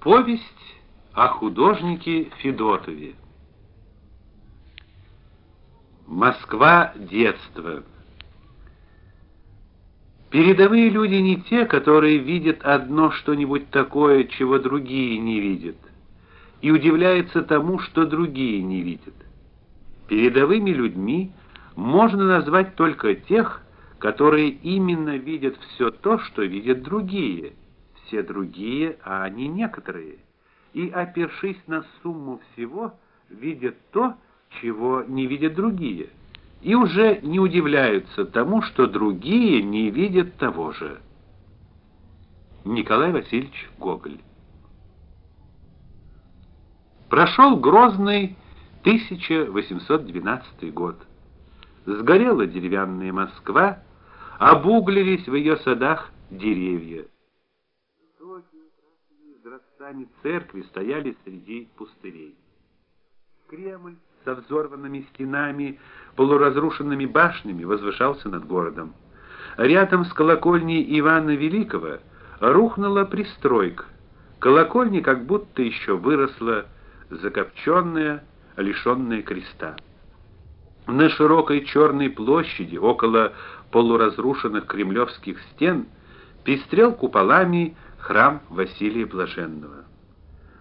Повесть о художнике Федотове. Москва детства. Передовые люди не те, которые видят одно что-нибудь такое, чего другие не видят, и удивляются тому, что другие не видят. Передовыми людьми можно назвать только тех, которые именно видят все то, что видят другие все другие, а они некоторые, и опершись на сумму всего, видят то, чего не видят другие, и уже не удивляются тому, что другие не видят того же. Николай Васильевич Гоголь. Прошел грозный 1812 год. Сгорела деревянная Москва, обуглились в ее садах деревья изразцами церкви стояли среди пустырей. Кремль со взорванными стенами, полуразрушенными башнями возвышался над городом. Рядом с колокольней Ивана Великого рухнула пристройка. Колокольня как будто еще выросла, закопченная, лишенная креста. На широкой черной площади, около полуразрушенных кремлевских стен, пестрел куполами храм Василия Блаженного.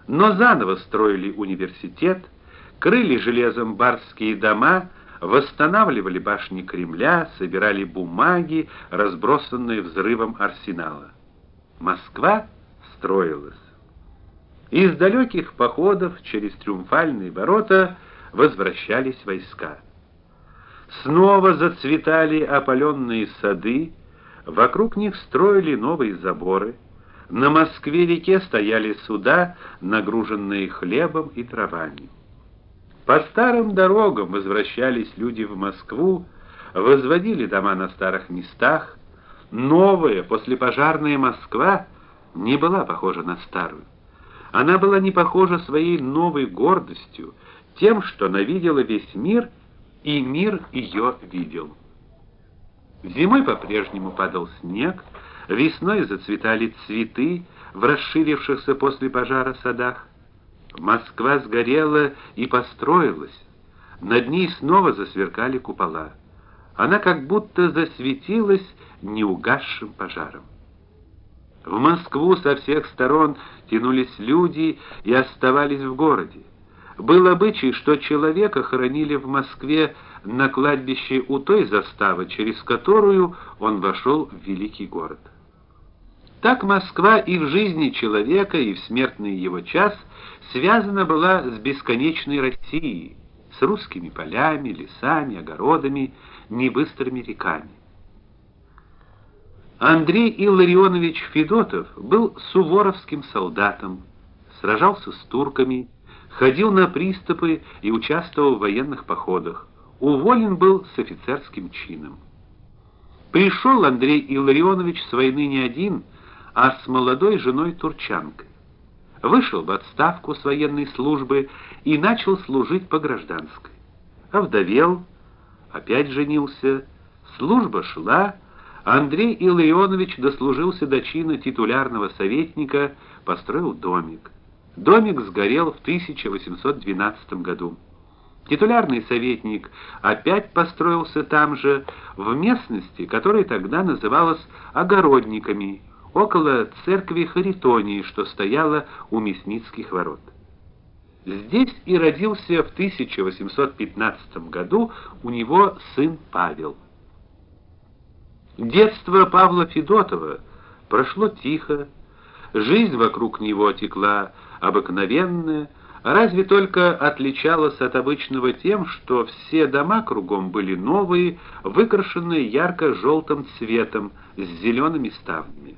Но заново строили университет, крыли железом барские дома, восстанавливали башни Кремля, собирали бумаги, разбросанные взрывом арсенала. Москва строилась. Из далеких походов через триумфальные ворота возвращались войска. Снова зацветали опаленные сады, вокруг них строили новые заборы. На Москве-реке стояли суда, нагруженные хлебом и дровами. По старым дорогам возвращались люди в Москву, возводили дома на старых местах. Новая послепожарная Москва не была похожа на старую. Она была не похожа своей новой гордостью, тем, что она видела весь мир, и мир ее видел. Зимой по-прежнему падал снег, Весной зацветали цветы в расширившихся после пожара садах. Москва сгорела и построилась. Над ней снова засверкали купола. Она как будто засветилась неугасшим пожаром. В Москву со всех сторон тянулись люди и оставались в городе. Был обычай, что человека хоронили в Москве на кладбище у той заставы, через которую он вошел в великий город. Так Москва и в жизни человека, и в смертный его час связана была с бесконечной Россией, с русскими полями, лесами, огородами, небыстрыми реками. Андрей Илларионович Федотов был суворовским солдатом, сражался с турками, ходил на приступы и участвовал в военных походах. Уволен был с офицерским чином. Пришел Андрей Илларионович с войны не один, а с молодой женой турчанкой. Вышел в отставку с военной службы и начал служить по гражданской. Овдовел, опять женился, служба шла, Андрей Илларионович дослужился до чина титулярного советника, построил домик. Домик сгорел в 1812 году. Титулярный советник опять построился там же, в местности, которая тогда называлась Огородниками около церкви Харитонии, что стояла у Мясницких ворот. Здесь и родился в 1815 году у него сын Павел. Детство Павла Федотова прошло тихо, жизнь вокруг него текла обыкновенная, разве только отличалась от обычного тем, что все дома кругом были новые, выкрашенные ярко желтым цветом с зелеными ставнями.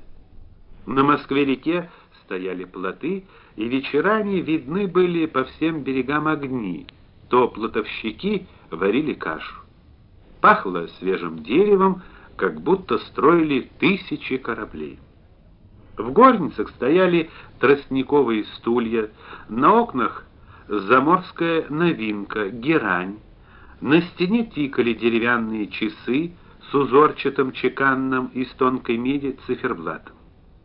На Москве-реке стояли плоты, и вечерами видны были по всем берегам огни. То плотовщики варили кашу. Пахло свежим деревом, как будто строили тысячи кораблей. В горницах стояли тростниковые стулья, на окнах заморская новинка герань. На стене тикали деревянные часы с узорчатым чеканным из тонкой меди циферблатом.